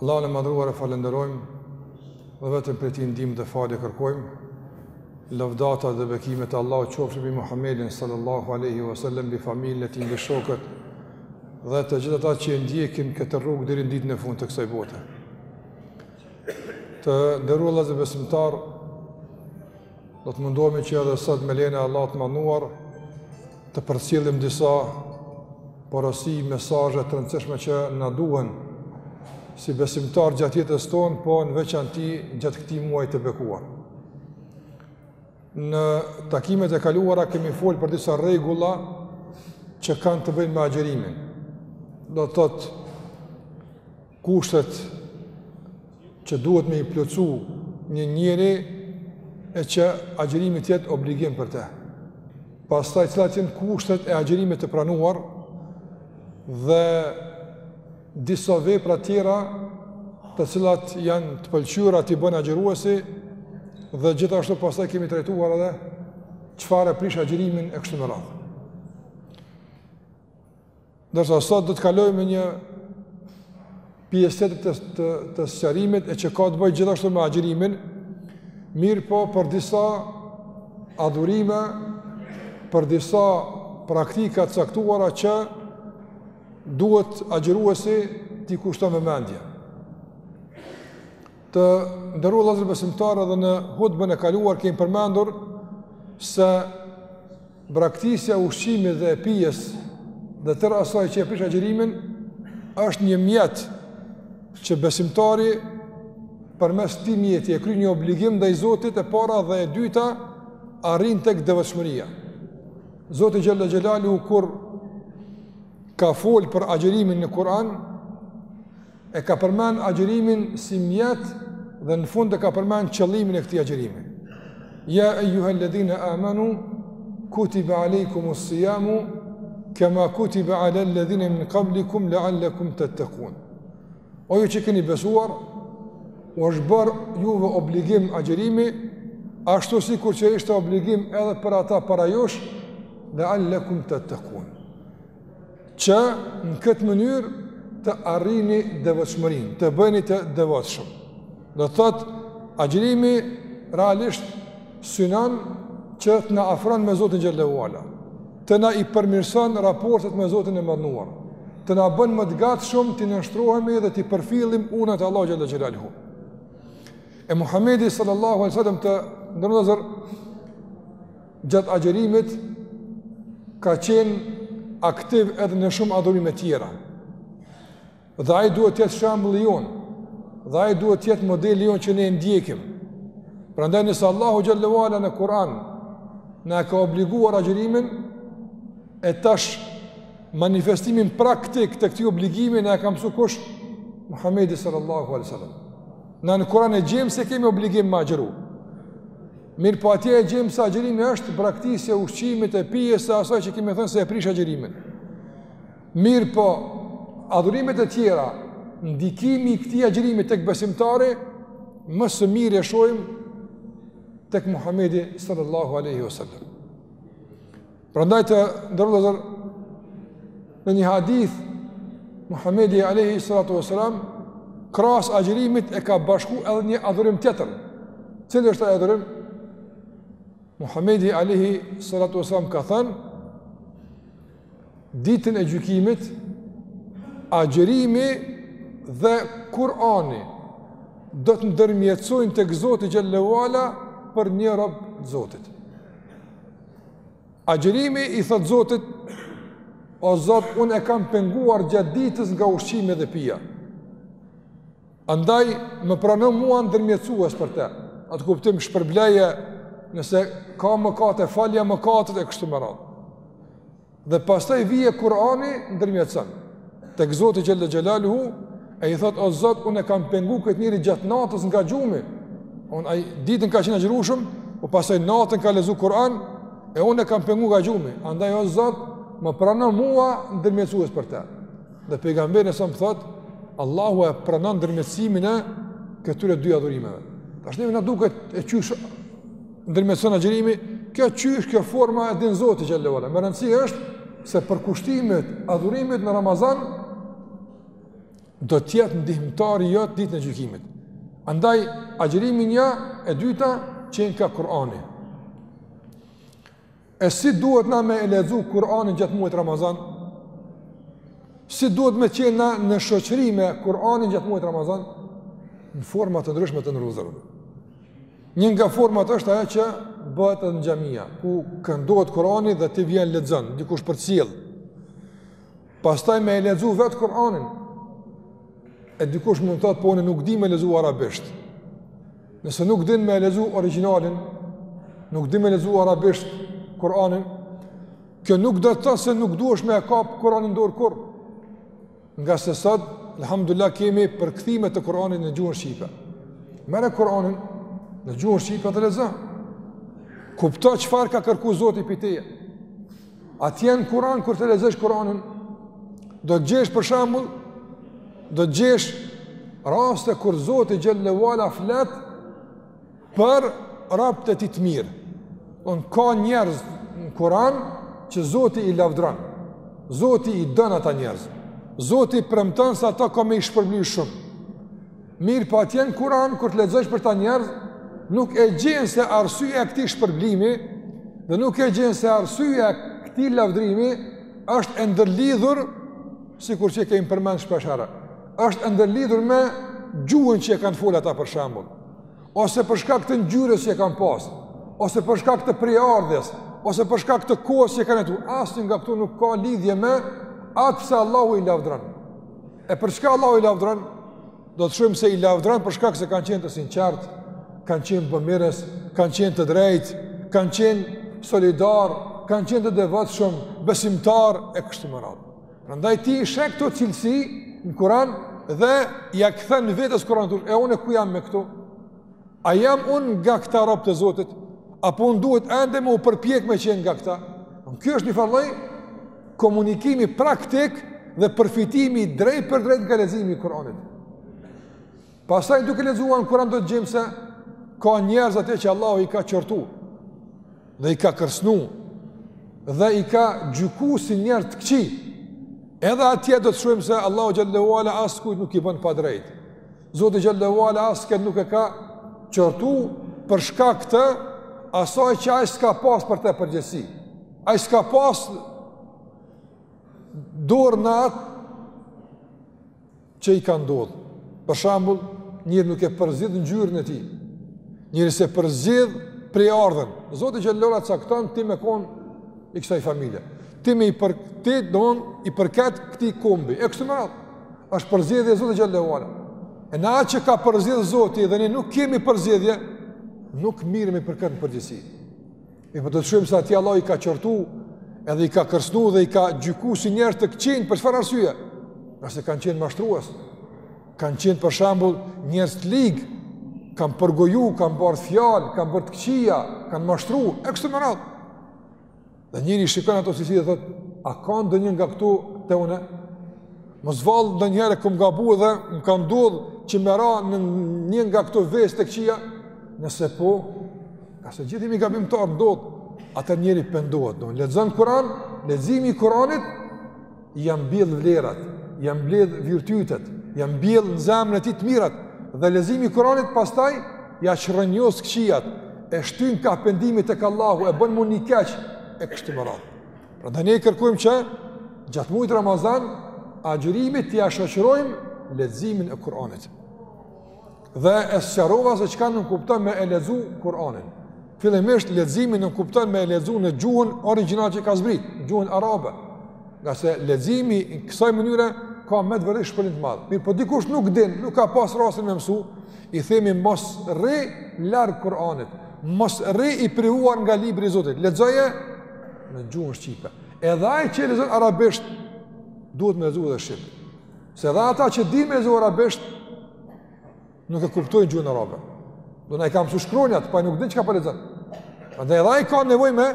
Allahun e Madhëruar e falënderojmë dhe vetëm prej tij ndihmë dhe falje kërkojmë. Lëvdatat dhe bekimet e Allahut qofshin mbi Muhammedin sallallahu alaihi wasallam, mbi familjen e tij, mbi shokët dhe të gjithë ata që e ndjekin këtë rrugë deri në ditën e fundit të kësaj bote. Të nderuar vëllezër besimtarë, Do të mundohemi që edhe sot me lejen e Allahut të madhëruar të përcjellim disa porosi, mesazhe të rëndësishme që na duhen si besimtarë gjatë jetës tonë, po në veçanti gjatë këtij muaji të bekuar. Në takimet e kaluara kemi folë për disa rregulla që kanë të bëjnë me agjërimin. Do të thotë Kushtet që duhet me i plotësu një njeri e që agjërimi të jetë obligim për te. Pastaj cilat janë kushtet e agjërimit të pranuar dhe disa vepra tjera të cilat janë të pëlqyera t'i bën agjëruesi dhe gjithashtu pastaj kemi trajtuar edhe çfarë e prish agjërimin e kështu me radhë. Ndërsa sot do të kalojmë një pjesë tjetër të sqarimit e që ka të bëjë gjithashtu me agjërimin, mirëpo për disa adhurime, për disa praktika të caktuara që duhet agjëruesi t'i kushton vëmendje. Të nderuar vëllezër besimtarë edhe në hutben e kaluar kemi përmendur se braktisja e ushqimit dhe e pijes dhe tërë asaj që e prish agjërimin është një mjet që besimtari përmes këtij mjeti e kry një obligim ndaj Zotit e para dhe e dyta arrin tek devotshmëria. Zoti xhele xhelaluhu kur ka folë për agjërimin në Kur'an, E ka përmend agjërimin si mjet dhe në fund e ka përmend qëllimin e këtij agjërimi. Ja ejjuhel ledhine amenu, kutibe alejkumus sijamu, kema kutibe alel ledhine min kablikum leallekum tettekun. O ju që keni besuar, u është bërë juve obligim agjërimi, ashtu sikur që ishte obligim edhe për ata para jush, leallekum tettekun. që në këtë mënyrë të arrini devotshmërinë, të bëheni të devotshëm. Do të thotë agjërimi realisht synon që të na afron me Zotin xhele ve ala, të na i përmirëson raportet me Zotin e madhëruar, të na bën më të gatshëm t'i nënshtrohemi dhe t'i përfillim urdhrat e Allahut xhele xhelaluhu. E Muhamedi sallallahu alaihi wasallam të nderuar vëllezër Gjatë agjërimit ka qenë aktiv edhe në shumë adhurime tjera. Dhe ai duhet të jetë shembulli jonë. Dhe ai duhet të jetë modeli jonë që ne e ndjekim. Prandaj nëse Allahu xhelle ve ala në Kur'an na e ka obliguar agjërimin e tash manifestimin praktik të këtij obligimi na e ka mësuar kush? Muhamedi sallallahu alaihi wasallam. Në Kur'an e gjejmë se kemi obligim me agjëru. Mirëpo atje e gjejmë se agjërimi është braktisje e ushqimit e pijes e asaj që kemi thënë se e prish agjërimin. Mirëpo, adhurimet e tjera, ndikimi i këtij agjërimit tek besimtari, më së miri e shohim tek Muhammedi sallallahu aleyhi wa sallam. Prandaj të nderuar vëllezër në një hadith Muhamedi alayhi salatu wasalam krahas agjërimit e ka bashku edhe një adhurim tjetër. Cili është ai adhurim? Muhamedi alayhi salatu wasalam ka thënë ditën e gjykimit agjërimi dhe Kur'ani do të ndërmjetësojnë tek Zoti xhelle ve ala për një rob të Zotit. Agjërimi i thotë Zotit, o Zot, unë e kam penguar gjatë ditës nga ushqimi dhe pija. Andaj, më prano mua ndërmjetësues për te. N'atë kuptim shpërbleje nëse ka mëkate, falja mëkatet e kështu me radhë. Dhe pastaj vjen Kur'ani ndërmjetëson. Tek Zoti xhelle xhelaluhu e i thotë o Zot unë e kam pengu këtë njeri gjatë natës nga gjumi. Ai ditën ka qenë agjërueshëm, po pastaj natën ka lexu Kur'an e unë e kam pengu nga gjumi. Andaj o Zot më prano mua ndërmjetësues për të. Dhe pejgamberi alejhi selam thotë Allahu e pranon ndërmjetësimin e këtyre dy adhurimeve. Tash neve na duket e qysh Ndërmjetëson agjërimi, kjo qysh, kjo forma e din Zoti xhelle ve ala. Me rëndësi është se përkushtimi, adhurimi yt në Ramazan, do të jetë ndihmëtar i joti ditën e gjykimit. Andaj, agjërimi një e dyta qenka Kurani. E si duhet na me e lexu Kur'anin gjatë muajit Ramazan? Si duhet me qenë na në shoqëri me Kur'anin gjatë muajit Ramazan? Në forma të ndryshme të nderuar vëllezër. Një nga format është ajo që bëhet edhe në xhamia, ku këndohet Kur'ani dhe ti vjen lexon, dikush përcjell. Pastaj me e lexu vetë Kur'anin. E dikush mund të thotë, po unë nuk di me lexu arabisht. Nëse nuk din me lexu origjinalin, nuk din me lexu arabisht Kur'anin, kjo nuk do të thotë se nuk duhesh me kap Kur'anin dorë kurrë. Ngase sot, alhamdulillah kemi përkthime të Kur'anit në gjuhën shqipe. Merre Kur'anin në gjuhën shqipe edhe lexo. Kupto çfarë ka kërku Zoti prej teje. Atje në Kuran kur të lexosh kuranin? Do të gjesh për shembull, do të gjesh raste kur Zoti xhelle ve ala flet për robt e tij të mirë. Në ka njerëz në kuran që Zoti i lavdron, Zoti i don ata njerëz, Zoti i premton se ata ka me i shpërbly shumë. Mirëpo atje në kuran, kur të lexosh për ta njerëz, nuk e gjen se arsyeja e këtij shpërblimi, dhe nuk e gjen se arsyeja e këtij lavdrimi, është e ndërlidhur, sikur që kemi përmend shpeshherë, është e ndërlidhur me gjuhën që e kanë folë ata për shembull, ose për shkak të ngjyrës që e kanë pasë, ose për shkak të prejardhjes, ose për shkak të kohës që e kanë jetu, asnjë nga këto nuk ka lidhje me atë pse Allahu i lavdron. E për çka Allahu i lavdron? Do të shohim se i lavdron për shkak se kanë qenë të sinqertë, kanë qenë bëmirës, kanë qenë të drejtë, kanë qenë solidar, kanë qenë të devotshëm, besimtar e kështu me radhë. Prandaj ti i sheh këto cilësi në Kur'an dhe ia kthen vetes Kur'an thosh, e unë ku jam me këto? A jam unë nga këta rob të Zotit? Apo unë duhet ende me u përpjek me qenë nga këta? Në kjo është një farë lloj komunikimi praktik dhe përfitimi drejtpërdrejt nga leximi i Kuranit. Pastaj duke lexuar në Kur'an do të gjejmë se ka njerëz atje që Allahu i ka qortu dhe i ka kërcënu dhe i ka gjyku si njerëz të këqij edhe atje do të shohim se Allahu xhelle ve ala askujt nuk i bën padrejt Zoti xhelle ve ala askënd nuk e ka qortu për shkak të asaj që ai s'ka pas për të përgjegjësi. Ai s'ka pas dorë në atë që i ka ndodhë. Për shembull, njeri nuk e përzgjedh ngjyrën e tij. Njeri s'e përzgjedh prejardhjen. Zoti xhelle ve ala cakton, ti me konë i kësaj familje. Ti me i përkëtit, donë, i përket këtij kombi. E kështu me radhë. Është përzgjedhje e Zotit xhelle ve ala. E në atë që ka përzgjedhë Zoti dhe ne nuk kemi përzgjedhje, nuk mirremi për këtë në përgjegjësi. Mirëpo do të shohim se aty Allahu i ka qortu, edhe i ka kërcnu dhe i ka gjyku si njerëz të këqinj për çfarë arsye, nëse kanë qenë mashtrues, kanë qenë për shembull njerëz të ligë, kanë përgoju, kanë bart fjalë, kanë bërë të këqija, kanë mashtru, e kështu me radhë. Dhe njeriu i shikon ato cilësi dhe thot, a ka ndonjë nga këto te unë? Mos vallë ndonjëherë kam gabu dhe më ka ndodhë që me ra në një nga këto vese të këqia? Nëse po, ngase gjithkujt gabimet i ndodhin, atëherë njeriu pendohet. Në lexon Kuran, leximi i Kuranit, ia mbjell vlerat, ia mbjell virtytet, ia mbjell në zemrën e tij të mirat dhe leximi i Kuranit pastaj ia çrrënjos këqijat, e shtyn ka pendimit tek Allahu, e bën mirënjohës e kështu me radhë. Prandaj ne kërkojmë që gjatë muajit Ramazan agjërimit t'ia shoqërojmë leximin e Kuranit. Dhe e sqarova se çka nënkupton me e lexu Kur'anin. Fillimisht leximi nënkupton me e lexu në gjuhën origjinale që ka zbrit, gjuhën arabe. Ngase leximi i kësaj mënyre ka me të vërtetë shpërblim të madh. Mirëpo dikush nuk din, nuk ka pas rastin me mësu, i themi mos rri larg Kur'anit, mos rri i privuar nga libri i Zotit. Lexoje në gjuhën shqipe. Edhe ai që lexon arabisht duhet me lexu edhe shqip. Se edhe ata që din me lexu arabisht, nuk e kuptojnë gjuhën arabe. Domethënë i ka msu shkronjat, po nuk din çka po lexon. Dhe edhe ai ka nevojë me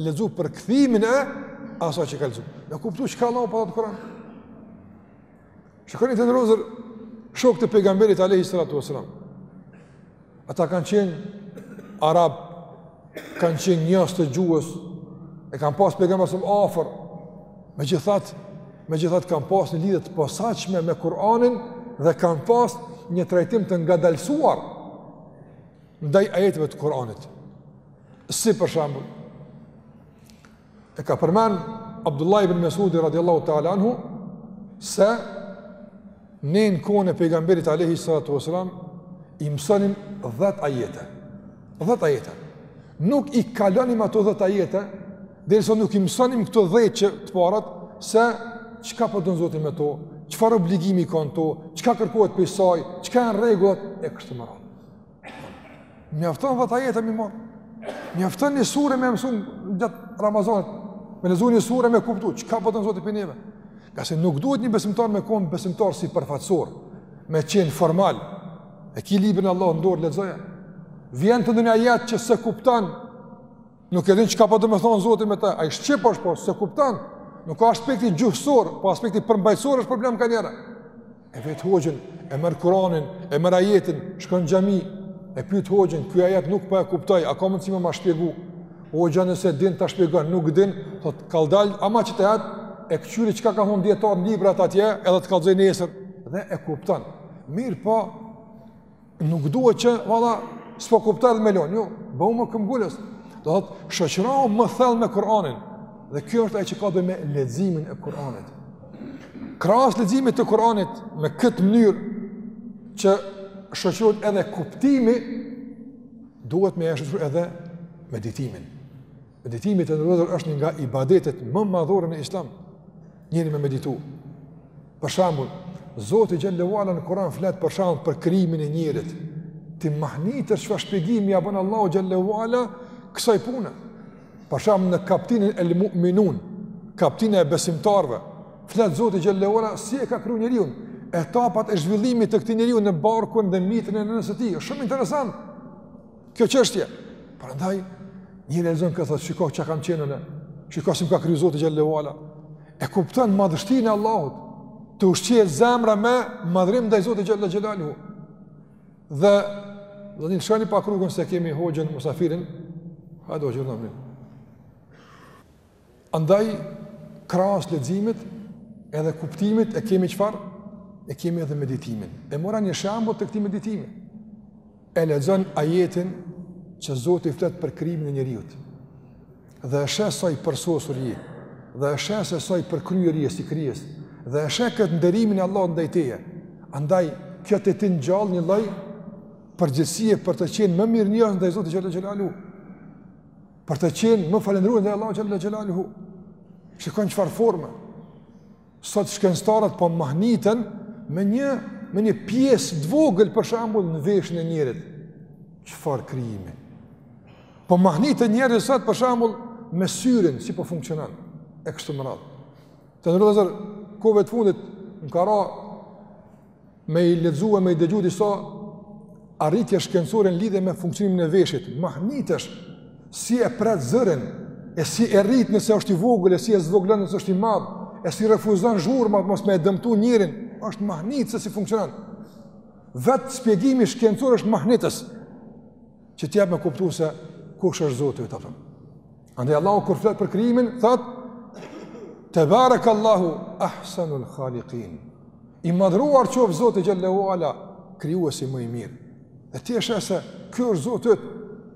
lexu përkthimin e asaj që ka lexu. Me kuptu çka Allahu po thotë në Kur'an. Shikoni të nderuar shokët e pejgamberit alayhi salatu wasalam. Ata kanë qenë arab, kanë qenë njohës të gjuhës, e kanë pas pejgamberin shumë afër, megjithatë, megjithatë kanë pas një lidhje të posaçme me Kur'anin dhe kanë pas një trajtim të ngadalësuar ndaj ajeteve të Kur'anit. Si për shembull, E ka përmend Abdullah ibn Mas'ud radhiyallahu ta'ala anhu se ne në kohën e pejgamberit alayhi salatu wasalam i mësonim 10 ajete. 10 ajete. Nuk i kalonim ato 10 ajete derisa nuk i mësonim këto 10 që të parat se çka po don Zoti me to, çfarë obligimi ka n'to, çka kërkohet prej saj, çka janë rregullat e kështu me radhë. Mjafton dhjetë ajete me i marrë. Mjafton një sure me mësu gjatë Ramazanit. Me lexu një sure me kuptu, çka po don Zoti prej neve. Ngase nuk duhet një besimtar me konë besimtar sipërfaqësor, me qenë formal. E ki librin e Allahut në dorë, lexoje. Vjen te ndonjë ajet që s'e kupton, Nuk e din çka po don me thanë Zoti me ta. Ai shqip është po s'e kupton. Jo nga aspekti gjuhësor, po aspekti përmbajtësor është problem kanjëherë. E vet hoxhën, e merr Kur'anin, e merr ajetin, shkon n'xhami, e pyet hoxhën, ky ajet nuk po e kuptoj, a ka mundësi me ma shpjegu? Hoxha nëse din ta shpjegon, nuk din, thot kadal, ama që taj, e kqyri çka kanë thanë dijetarët atje, edhe të kallzoj nesër dhe e kupton. Mirëpo, Nuk duhet që, valla, s'po kuptoj edhe me e lon, jo, bëhu më këmbgulës. Do thotë, shoqërohu më thellë me Kur'anin. Dhe kjo është ajo që ka bëjë me leximin e Kur'anit. Krahas leximit të Kur'anit me këtë mënyrë që shoqërohet edhe kuptimi, duhet me e shoqëru edhe meditimin. Meditimi të nderuar është një nga ibadetet më madhore në islam, njeri me meditu. Për shembull, Zoti xhelle ue ala në Kur'an flet për shembull për krijimin e njerit, ti mahnitesh çfarë shpjegimi ia bon Allahu xhelle ue ala kësaj pune. Për shembull në kaptinën El-Muminun, kaptinën e besimtarëve, flet Zoti xhelle ue ala si e ka kriju njeriun, etapat e zhvillimit të këtij njeriu në barkun dhe mitrën e nënës së tij, shumë interesant. Kjo çështje. Prandaj njeri e lexon këtë thotë, shiko çka kam qenë unë. Shiko si më ka kriju Zoti xhelle ue ala. E kupton madhështinë e Allahut. Të ushqehet zemra me madhërim ndaj Zotit xhelle xhelaluhu. Dhe ja lëshoni pak rrugën se kemi hoxhën musafirin. Hajde hoxhë. Andaj, krahas leximit, edhe kuptimit e kemi çfarë? E kemi edhe meditimin. E mora një shembull të këtij meditimi. E lexon ajetin që Zoti flet për krijimin e njeriut. Dhe e sheh sa i përsosur je, dhe e sheh se sa i përkryer je si krijesë, dhe e sheh këtë nderimin e Allahut ndaj teje. Andaj kjo te ti ngjall një lloj përgjegjësie për të qenë më mirënjohës ndaj Zotit xhelle xhelaluhu. Për të qenë më falënderues ndaj Allahut xhelle xhelaluhu. Shikon çfarë forme. Sot shkencëtarët po mahniten me një me një pjesë të vogël për shembull në veshin e njerit. Çfarë krijimi. Po mahniten njerëzit sot për shembull me syrin si po funksionon e kështu me radhë. Të nderuar kohëve të fundit më ka ra me i lexu e me i dëgju disa arritje shkencore në lidhje me funksionimin e veshit, mahnitesh si e pret zërin, e si e rrit nëse është i vogël, e si e zvogëlon nëse është i madh, e si refuzon zhurmat mos me e dëmtu njerin, është mahni se si funksionon. Vetë shpjegimi shkencor është mahnitës. që të jep me kuptu se kush është Zoti yt. Andaj Allahu kur flet për krijimin, thotë Tebarak Allahu ahsanul khaliqin. I madhëruar qoftë Zoti xhelle ue ala, krijuesi më i mirë. E ti e sheh se ky është Zoti yt,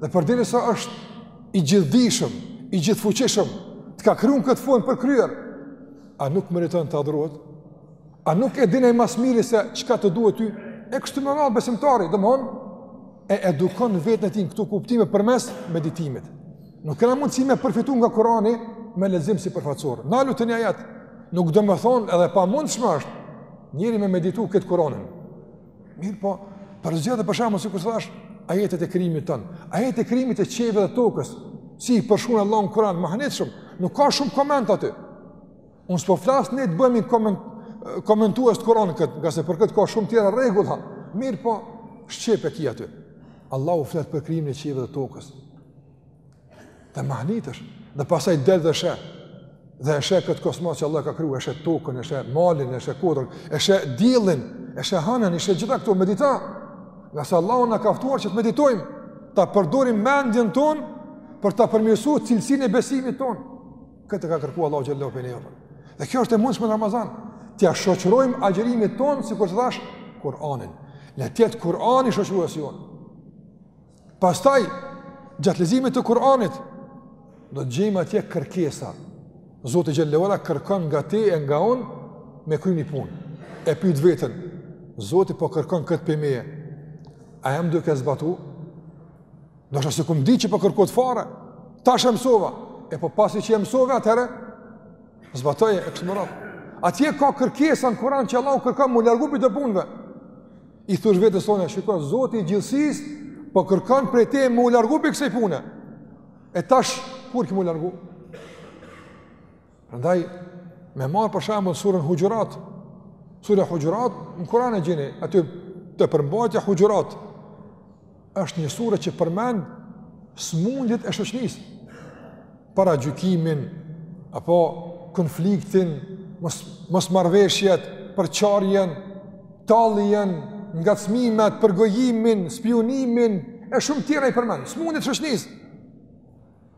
dhe përderisa është i gjithëdijshëm, i gjithëfuqishëm, të ka kriju në këtë formë të përkryer, a nuk meriton të adhurohet? A nuk e din ma s'miri se çka të duhet ty? E kështu me radhë besimtari, do ta edukon vetën e tij në këto kuptime përmes meditimit. Nuk kena mundësi me përfitu nga Kurani me lexim sipërfaqësor. Nalu te një ajet, nuk do me thonë edhe e pamundshme është, njeri me meditu këtë Kuranin. Mirëpo, përzgjedhe për shembull, sikurse thashë, ajetet e krijimit tonë, ajetet e krijimit të qiejve dhe tokës, si i përshkrun Allahu në Kuran, ma shumë, nuk ka shumë koment aty. Unë s'po flas ne të bëhemi koment, komentues të Kuranit këtë, ngase për këtë ka shumë tjera rregulla, mirëpo shqip e ki aty. Allahu flet për krijimin e qiejve dhe tokës. Dhe mahnitesh, dhe pastaj del dhe sheh, dhe e sheh këtë kosmos që Allahu ka kriju, e sheh tokën, e sheh malin, e sheh kodrën, e sheh diellin, e sheh hanën, i sheh gjitha këto, mediton. Ngase Allahu na ka ftuar që të meditojmë, ta përdorim mendjen tonë, për ta përmirësu cilësinë e besimit tonë. Këtë e ka kërkuar Allahu xhallahu prej neve. Dhe kjo është e mundshme në Ramazan. T'ia shoqërojmë agjërimit tonë sikur që thashë Kur'anin. Le të jetë Kur'ani shoqëruesi jonë. Pastaj gjatë leximit të Kur'anit do të gjejmë atje kërkesa. Zoti xhelle ue ala kërkon nga ti e nga unë me kry ni punë. E pyet veten, Zoti po kërkon këtë prej meje. A jam duke e zbatu? Ndoshta s'e kom di që po kërkohet fare, tash e mësova, e po pasi që e mësove atëherë, zbatoje e kështu me radhë. Atje ka kërkesa në Kuran që Allahu kërkon me u largu prej do punëve. I thush vetes tonde, shiko, Zoti i gjithësisë, po kërkon prej teje me u largu prej kësaj pune. E tash, kur ki me u largu? Prandaj me marr për shembull suren Huxhurat. Sura Huxhurat në Kur'an e gjeni, aty te përmbajtja Huxhurat është një sure që përmend smundjet e shoqnisë. Paragjykimin apo konfliktin, mos mosmarrëveshjet, përçarjen, talljen, ngacmimet, përgojimin, spiunimin e shumë tjera i përmend. Smundjet e shoqnisë.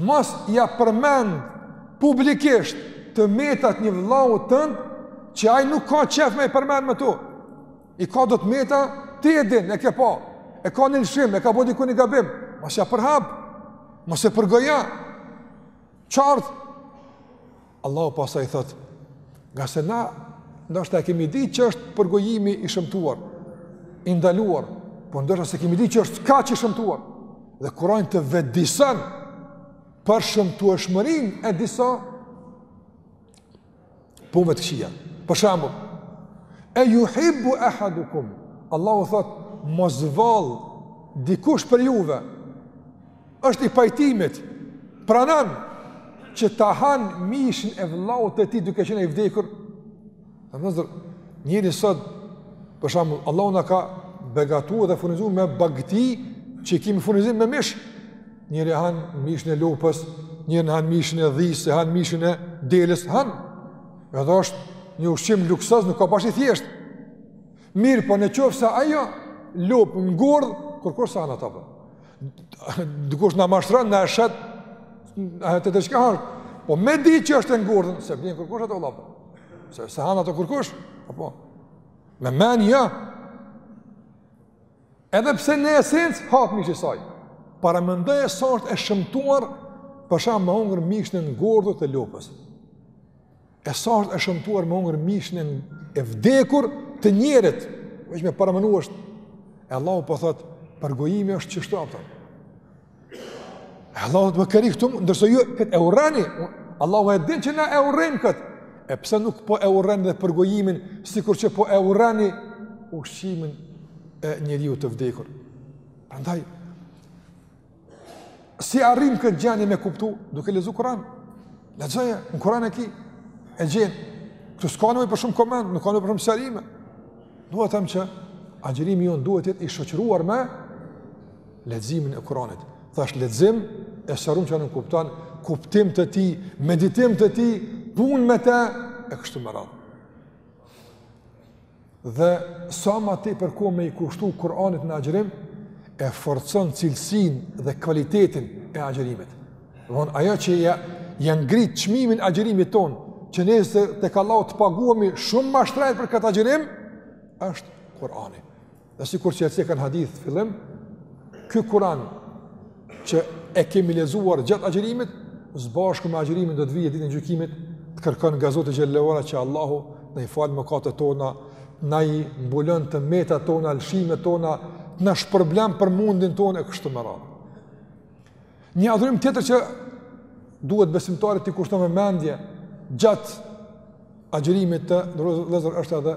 Mos ia përmend publikisht të metat një vëllaut tënd që ai nuk ka qejf me i përmend me tu. I ka do të meta, ti e din, e ke pa. E ka një lëshim, e ka bo diku një gabim. Mos ja përhap, mos e përgojo. Qartë, Allahu pastaj thotë, ngase na, ndoshta e kemi ditë që është përgojimi i shëmtuar, i ndaluar, po ndoshta s'e kemi ditë që është kaq i shëmtuar, dhe Kurani të vetëdijëson për shëmtueshmërinë e disa punëve të këqija. Për shembull, e juhibbu ehadukum, Allahu thotë, mos vallë dikush prej juve, është i pajtimit, pranon që ta han mishin e vëllaut të tij duke qenë i vdekur. Në vëzër, njeri sot, për shambull, Allahu na ka begatu dhe furnizu me bagti që kemi furnizim me mish. Njeri han mishin e lopës, njeri han mishin e dhisë, han mishin e delës, han. Edhe është një ushqim luksoz, nuk ka bash i thjeshtë. Mirëpo në qoftë se ajo lopë ngordh, kërkush s'e han ato për. Dikush na mashtron, na e shet, a të të shkahar, po me di që është e ngordhun, s'e vjen kërkush ato lapë, se, s'e han ato kërkush, po, po, me men, jo, edhe pse në esencë, hapë mishi i saj, paramendoje sa është e shëmtuar, për shembull me hongër mishin e ngordhët e lopës, E sa është e shëmtuar me hongër mishin e, e vdekur të njerit, veç me paramenu është, e Allahu po thotë, përgojimi është qështu apëtër. E Allahu të më këri këtu, ndërsa ju këtë e urreni, Allahu e din që na e urrejmë këtë, e pse nuk po e urreni dhe përgojimin, sikur që po e urreni ushqimin e njeriut të vdekur. Andaj, Si arrim këtë gjanë me kuptu? Duke lexu Kur'an. Lexoje, në Kur'an e ki. E gjenë. Këtu s'ka nevojë për shumë koment, nuk ka nevojë për shumë sqarime. Duhet them që agjërimi jonë duhet t'jetë i shoqëruar me leximin e Kur'anit. Thash lexim e sqarum që nuk kupton, kuptim të tij, meditim të tij, punë me te, e kështu me radhë. Dhe sa ma tepër kohë me i kushtu Kur'anit në agjërim, e forcon cilësinë dhe kualitetin e agjërimit. Von ajo që ia, ia ngrit çmimin e agjërimit tonë, që nesër tek Allahu të paguhemi shumë ma shtrejt për këtë agjërim, është Kur'ani. Dhe sikur që e cekëm hadithin n'fillim, ky Kur'an që e kemi lexuar gjatë agjërimit, së bashku me agjërimin do të vijë ditën e gjykimit, të kërkon nga Zoti xhelle ve ala që Allahu na i fal mëkatet tona, na i mbulon të metat tona, lëshimet tona, na shpërblen për mundin tonë e kështu me radhë. Një adhurim tjetër që duhet besimtari t'i kushton vëmendje gjatë agjërimit të Lëzër është edhe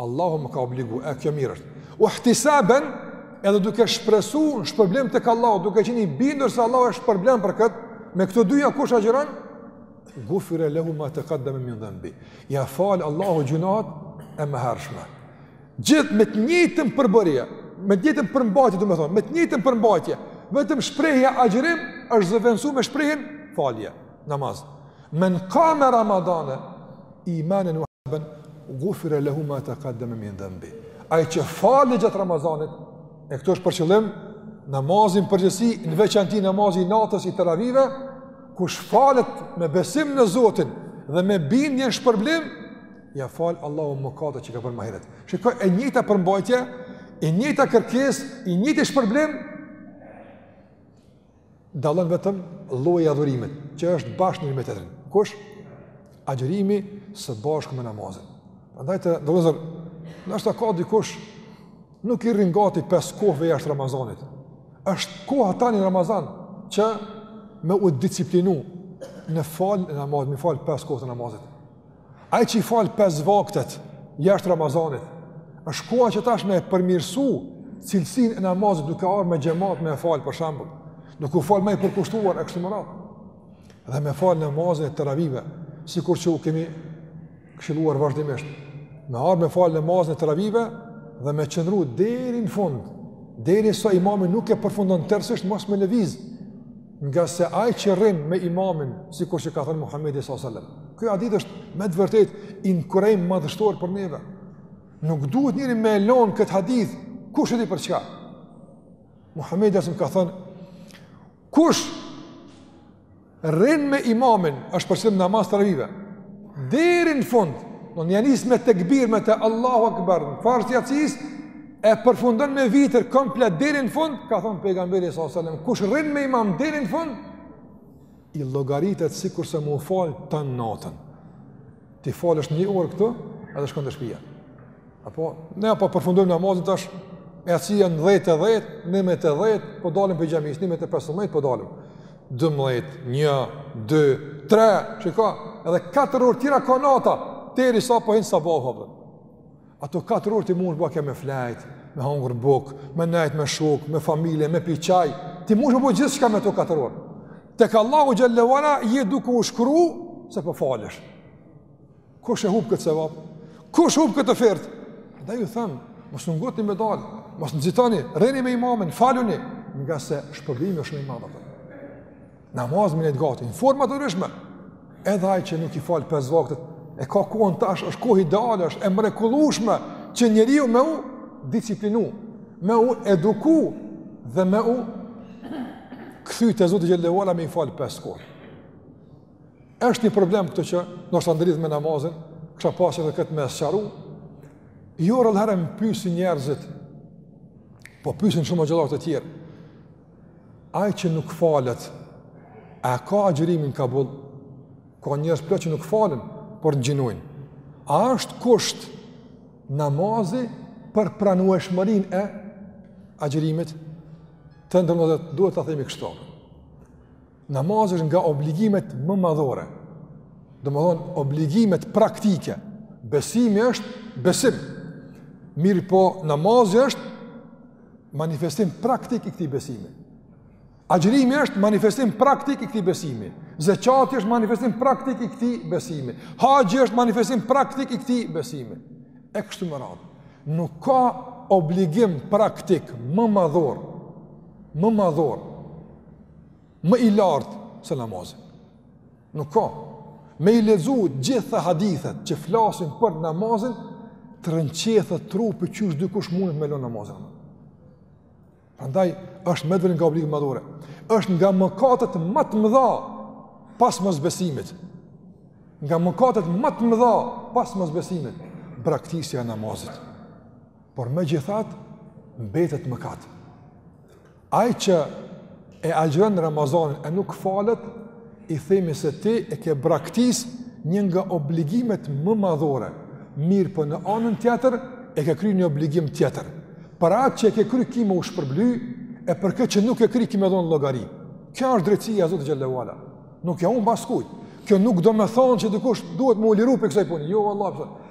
Allahu më ka obligu, e kjo mirë është. Ve ihtisaben, edhe duke shpresu në shpërblim tek Allahu, duke qenë i bindur se Allahu e shpërblen për këtë, me këto dyja kush agjëron, gufire lehu ma tekaddeme min dhenbihi. Ia fal Allahu gjunat e mëhershme. Hadith me të njëjtën përbërje, me të njëjtën përmbajtje, do me thonë, me të njëjtën përmbajtje, vetëm shprehja agjërim është zëvensu me shprehjen falje, namaz. Men kame Ramadane, imanen ue htisaben, gufire lehu ma tekaddeme min dhenbih. Ai që falet gjatë Ramazanit, e këtu është për qëllim, namazi në përgjithësi, në veçanti namazi i natës i teravive, kush falet me besim në Zotin dhe me bindje në shpërblim, ia fal Allahu mëkatet që ka bërë ma herët. Shiko, e njëjta përmbajtje, e njëjta kërkesë, i njëjti shpërblim, Dallon vetëm lloji i adhurimit, që është bashkë njëri me tjetrin. Kush? Agjërimi së bashku me namazin. Prandaj të nderuar, ndoshta ka dikush nuk i rrin gati pesë kohëve jashtë Ramazanit. Është koha tani n'Ramazan që me u disiplinu me fal namaz, me fal pesë kohët e namazit. Ai që i fal pesë vaktet jashtë Ramazanit, është koha që tash me e përmirësu cilësinë e namazit duke ardh me xhemat me e falë për shembull, duke u falë ma i përkushtuar e kështu me radhë, dhe me falë namazin e teravive, sikur që u kemi këshilluar vazhdimisht, me ardh me falë namazin e teravive dhe me qëndru deri në fund, derisa imami nuk e përfundon tërësisht mos me lëviz, ngase ai që rrin me imamin, sikur që ka thënë Muhamedi sallallahu alajhi wasallam. Ky hadith është me të vërtetë inkurajim madhështor për neve. Nuk duhet njeri me lën kët hadith, kush e di për çka. Muhamedi a.s. ka thënë kush rrin me imamin, është për qëllim namazi i teravive. Deri në fund, ia nis me tekbir me të Allahu Akbar, farz i e përfundon me vitër komplet deri në fund, ka thënë pejgamberi sallallahu alajhi wasallam, kush rrin me imam deri në fund, i llogaritet sikurse me u fal tan natën. Ti falesh një orë këtu, edhe shkon te shpija. Apo ne po e përfundojmë namazin tash, sa i bjen, 10 e 10, 11 e 10, po dalim prej xhamisë 11 e 15, po dalim. 12, 1, 2, 3, shiko, edhe 4 orë tjera ka nata, derisa po hin sabahu. Ato katër orë ti mujsh me kon me fjet, me hongër bukë, me nejt me shokë, me familje, me pi çaj, ti mujsh me bo gjithçka me ato katër orë. Tek Allahu xhelle ue ala je duke u shkru se po falesh. Kush e hup këtë sevap? Kush hup këtë ofertë? Andaj u them, mos u ngutni me dalë, mos nxitoni, rrini me imamin, faluni, ngase shpërblimi është shumë i madh. Namaz me gati, në forma të ndryshme. Edhe ai që nuk i fal pesë vaktet, e ka kohën tash, është kohë ideale, është e mrekullueshme që njeriu me u disiplinu, me u eduku dhe me u kthy te Zoti xhelle ue ala me i fal pesë kohë. Është një problem këtu që ndoshta ndërlidhet me namazin, kisha pas edhe këtë me sqaru. Jo rrallëherë m'pysin njerëzit, po pysin shumë gjëllarë të tjerë, Ai që nuk falet, a ka agjërimin kabul? Ka njerëz plot që nuk falen, por ngjinojnë. A është kusht namazi për pranueshmërinë e agjërimit? Të nderuar duhet ta themi kështu. Namazi është nga obligimet më madhore. Domethënë, obligimet praktike. Besimi është besim. Mirëpo, namazi është manifestim praktik i këtij besimi. Agjërimi është manifestim praktik i këtij besimi. Zeqati është manifestim praktik i këtij besimi. Haxhi është manifestim praktik i këtij besimi. E kështu me radhë. Nuk ka obligim praktik më madhor, më madhor, më i lartë se namazi. Nuk ka. Me i lexu gjitha hadithet që flasin për namazin, të rrënqethet trupi qysh dikush mundet me lon namazin. Andaj, është me dit nga oblig madhore. Është nga mëkatet më të mëdha pas mosbesimit. Nga mëkatet më të mëdha pas mosbesimit. Braktisja e namazit. Por megjithatë, mbetet mëkat. Ai që e agjëron Ramazanin e nuk falet, i themi se ti e ke braktis një nga obligimet më madhore, mirëpo në anën tjetër, e ke kry një obligim tjetër. Për atë që e ke kry ki me u shpërbly, e për këtë që nuk e kry ki me dhonë llogari. Kjo është drejtësia e Zotit xhele ue ala. Nuk ia humb askujt. Kjo nuk domethonë që dikush duhet me u liru pi kësaj pune. Jo, Allah, përsa.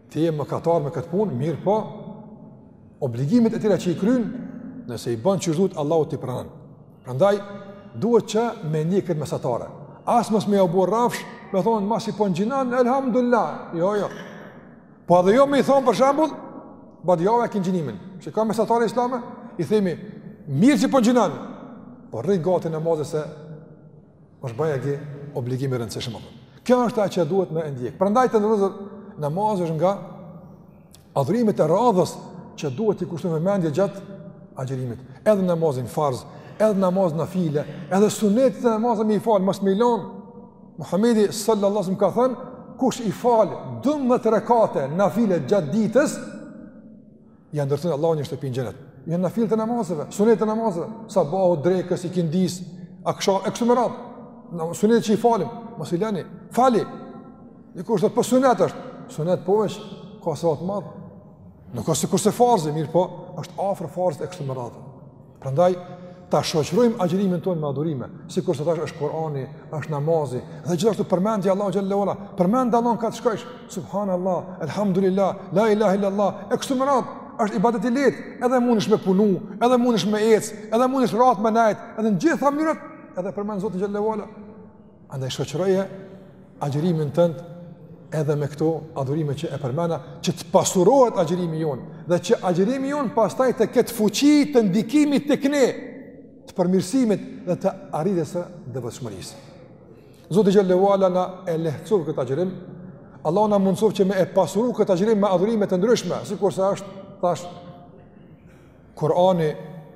ti je mëkatar me këtë punë, mirëpo, obligimet e tjera që i kryn, nëse i bën qysh duhet, Allahu t'i pranon. Prandaj, duhet që me ndjek këtë mesatare. As mos me ia bo rrafsh, me thonë, masi po ngjinon, elhamdulilah, jo, jo. Po edhe jo me i thonë, për shambull, badihava e ki ngjinimin, se ka mesatare islame, i themi, mirë që po ngjinon, po rri gati namaz se Është bërja e një obligimi të rëndësishëm. Kjo është ajo që duhet me e ndjek. Prandaj të nderuar namazi është nga adhurimet e radhës që duhet t'i kushtojmë mendje gjatë agjërimit. Edhe namazin farz, edhe namaz nafile, edhe sunetet e namazit me i fal, mos me i lonë. Muhammedi sallallahu alejhi ve selem ka thënë, kush i fal 12 rekate nafile gjatë ditës, Ia ndërton Allahu një shtëpi në xhenet. Janë nafilet e namazeve, sunetet e namazeve, sabahut, drekës, ikindisë, aksham, e kështu me radhë. Sunetet që i falim, mos i lani, fali. Dikush thotë po sunet është, sunet po veç, ka sevap të madh. Nuk është sikurse farzi, mirëpo, është afër farzit e kështu me radhë. Prandaj ta shoqërojmë agjërimin tonë me adhurime, sikurse thash është Kurani, është namazi, dhe gjithashtu përmendja e Allahut xhallahu ala, përmend Allahun kah t'shkojsh, subhanallah, elhamdulillah, la ilaha illallah, e kështu me radhë, është ibadet i lehtë, edhe mundesh me punu, edhe mundesh me ec, edhe mundesh rahat me nejt, edhe në të gjitha mënyrat, edhe përmend Zotin xhallahu ala. Andaj shoqëroje agjërimin tënd edhe me këto adhurime që e përmena, që të pasurohet agjërimi jonë, dhe që agjërimi jonë pastaj të ketë fuqi të ndikimit tek ne, të përmirësimit dhe të arritjes së devotshmërisë. Zoti xhelle ve ala na e lehtësoftë këtë agjërim, Allahu na mundësoftë që me e pasuru këtë agjërim me adhurime të ndryshme, sikurse është, thash, Kurani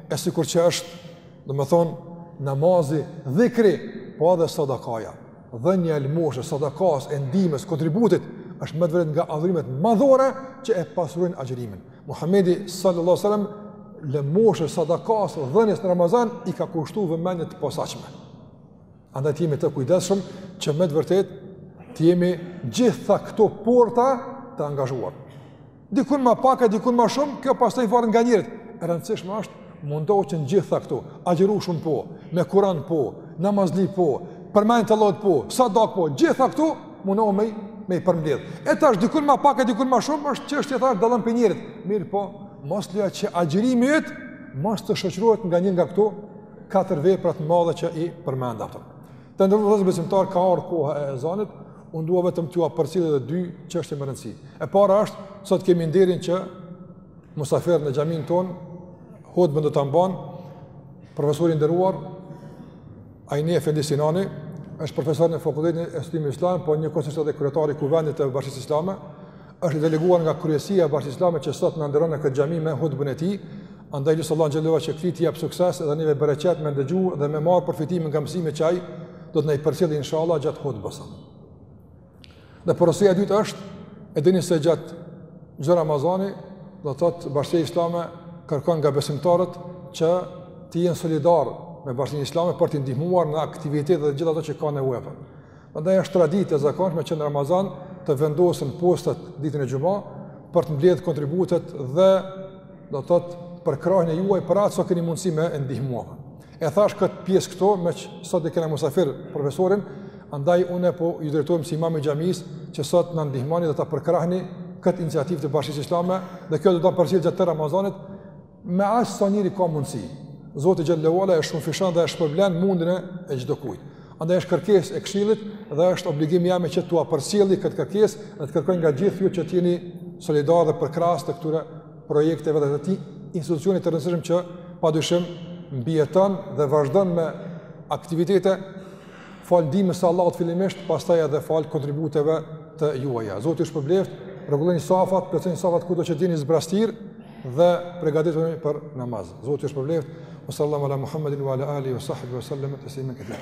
e sikur që është, domethënë, namazi, dhikri, po edhe sadakaja. Dhënia e lëmoshës, sadakas, e ndihmës, kontributit është me të vërtetë nga adhurimet madhore që e pasurojnë agjërimin. Muhamedi sallallahu alaihi wasallam lëmoshës, sadakas, dhënies në Ramazan i ka kushtu vëmendje të posaçme. Andaj të jemi të kujdesshëm që me të vërtetë të jemi në të gjitha këto porta të angazhuar. Dikun ma pak e dikun ma shumë, kjo pastaj varet nga njerëzit. E rëndësishme është, mundohu që në të gjitha këto, agjërueshëm po, me kuran po, namazli po, përmendje të Allahut po, sadak po, gjitha këto, mundohu me, me i përmbledh. E tash, dikun ma pak e dikun ma shumë, është çështje tash dallon prej njerit. Mirëpo, mos lejo që agjërimi yt, mos të shoqërohet nga një nga këto, katër vepra të mëdha që i përmenda ato. Të nderuar besimtarë ka ardh koha e ezanit, unë dua vetëm t'jua përcjell edhe dy çështje me rëndësi. E para është sot kemi nderin që musafir në xhaminë tonë hutben do ta mban profesori i nderuar Ajni Efendi Sinani, është profesor në Fakultetin e Studimeve Islame, po njëkohësisht edhe kryetar i Kuvendit të Bashkësisë Islame. Është i deleguar nga kryesia e Bashkësisë Islame që sot na nderon në këtë xhami me hutben e tij. Andaj lus Allahun xhallahu që këtij t'i jap sukses dhe neve bereqet me dëgju dhe me marr përfitimin nga mësimet që ai do të na i përcjellë inshallah gjatë hutbes. Dhe porosia e dytë është, e dini se gjatë çdo Ramazani, do të thotë Bashkësia Islame kërkon nga besimtarët që të jenë solidarë me Bashkësinë Islame për të ndihmuar në aktivitetet dhe gjithë atë që ka nevojë ajo. Andaj është traditë e zakonshme që në Ramazan të vendosen postat ditën e xhuma për të mbledhur kontributet dhe do të thotë përkrahjen e juaj për atë sa keni mundësi me e ndihmuar. E thash kët pjesë këtu meqë sot e kena musafir profesorin, andaj unë po ju drejtohem si imam i xhamisë që sot na ndihmoni dhe ta përkrahni kët iniciativë të Bashkësisë Islame dhe kjo do të përcillet gjatë Ramazanit me aq secili ka mundësi. Zoti xhele ue ala e shumëfishon dhe e shpërblen mundin e çdo kujt. Andaj është kërkesë e këshillit dhe është obligim i jemi që t'ua përcjelli këtë kërkesë dhe të kërkoj nga gjithë ju që të jeni solidarë dhe përkrahës të këtyre projekteve dhe të këtij institucioni të rëndësishëm që padyshim mbijeton dhe vazhdon me aktivitete falë ndihmës së Allahut fillimisht, pastaj edhe falë kontributeve të juaja. Zoti ju shpërbleft, rregulloni safat, plotësoni safat kudo që shihni zbrazëtirë dhe përgatituni për namaz. Zoti ju shpërbleft. Wa sallallahu ala Muhammedin wa ala alihi wa sahbihi wa sallam taslima katira.